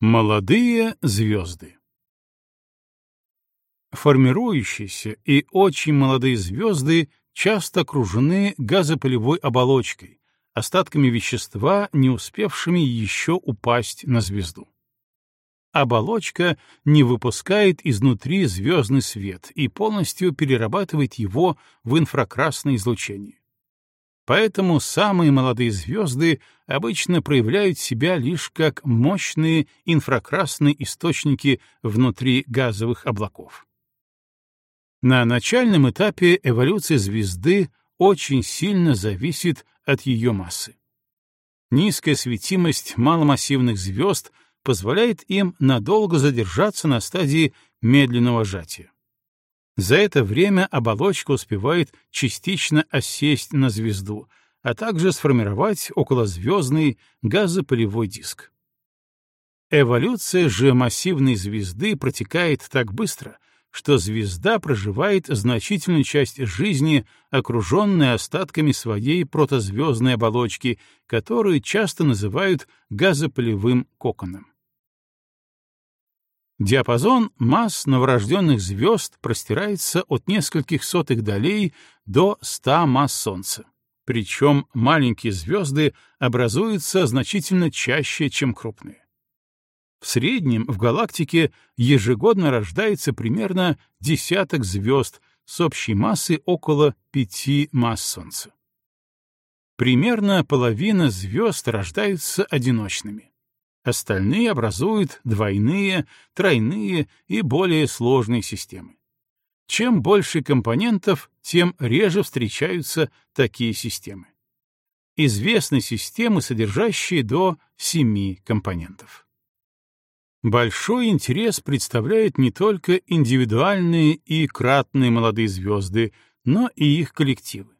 Молодые звезды Формирующиеся и очень молодые звезды часто окружены газопылевой оболочкой, остатками вещества, не успевшими еще упасть на звезду. Оболочка не выпускает изнутри звездный свет и полностью перерабатывает его в инфракрасное излучение. Поэтому самые молодые звезды обычно проявляют себя лишь как мощные инфракрасные источники внутри газовых облаков. На начальном этапе эволюция звезды очень сильно зависит от ее массы. Низкая светимость маломассивных звезд позволяет им надолго задержаться на стадии медленного сжатия. За это время оболочка успевает частично осесть на звезду, а также сформировать околозвездный газопылевой диск. Эволюция же массивной звезды протекает так быстро, что звезда проживает значительную часть жизни, окруженная остатками своей протозвездной оболочки, которую часто называют газопылевым коконом. Диапазон масс новорожденных звезд простирается от нескольких сотых долей до 100 масс Солнца. Причем маленькие звезды образуются значительно чаще, чем крупные. В среднем в галактике ежегодно рождается примерно десяток звезд с общей массой около 5 масс Солнца. Примерно половина звезд рождаются одиночными. Остальные образуют двойные, тройные и более сложные системы. Чем больше компонентов, тем реже встречаются такие системы. Известны системы, содержащие до семи компонентов. Большой интерес представляют не только индивидуальные и кратные молодые звезды, но и их коллективы.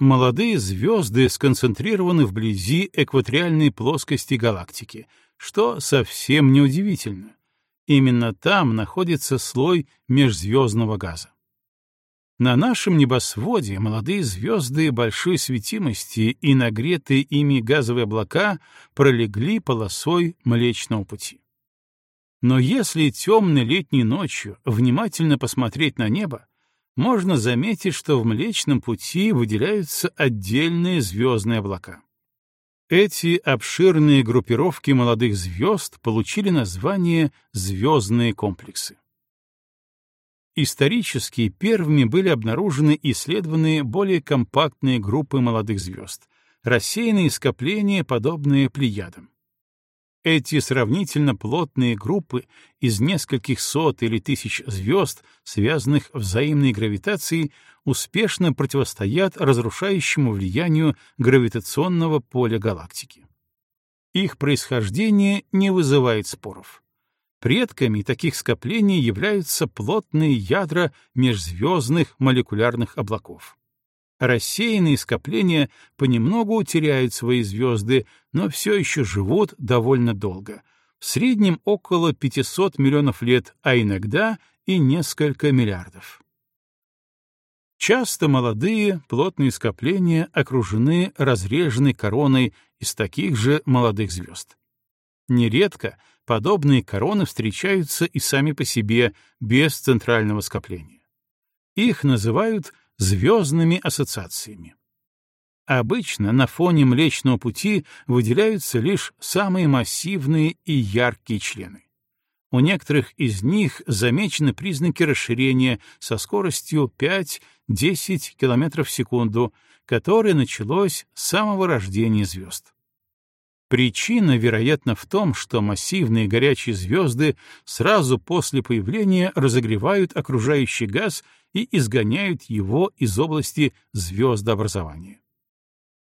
Молодые звезды сконцентрированы вблизи экваториальной плоскости галактики, что совсем неудивительно. Именно там находится слой межзвездного газа. На нашем небосводе молодые звезды большой светимости и нагретые ими газовые облака пролегли полосой Млечного Пути. Но если темной летней ночью внимательно посмотреть на небо, можно заметить, что в Млечном Пути выделяются отдельные звездные облака. Эти обширные группировки молодых звезд получили название «звездные комплексы». Исторически первыми были обнаружены и исследованы более компактные группы молодых звезд, рассеянные скопления, подобные плеядам. Эти сравнительно плотные группы из нескольких сот или тысяч звезд, связанных взаимной гравитацией, успешно противостоят разрушающему влиянию гравитационного поля галактики. Их происхождение не вызывает споров. Предками таких скоплений являются плотные ядра межзвездных молекулярных облаков. Рассеянные скопления понемногу теряют свои звезды, но все еще живут довольно долго, в среднем около 500 миллионов лет, а иногда и несколько миллиардов. Часто молодые плотные скопления окружены разреженной короной из таких же молодых звезд. Нередко подобные короны встречаются и сами по себе, без центрального скопления. Их называют звездными ассоциациями. Обычно на фоне Млечного Пути выделяются лишь самые массивные и яркие члены. У некоторых из них замечены признаки расширения со скоростью 5-10 км в секунду, которое началось с самого рождения звезд. Причина, вероятно, в том, что массивные горячие звезды сразу после появления разогревают окружающий газ и изгоняют его из области звездообразования.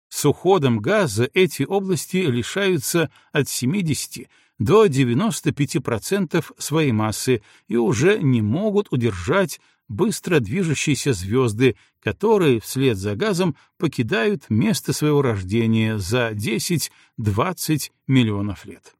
С уходом газа эти области лишаются от 70 до 95% своей массы и уже не могут удержать быстро движущиеся звезды, которые вслед за газом покидают место своего рождения за 10-20 миллионов лет.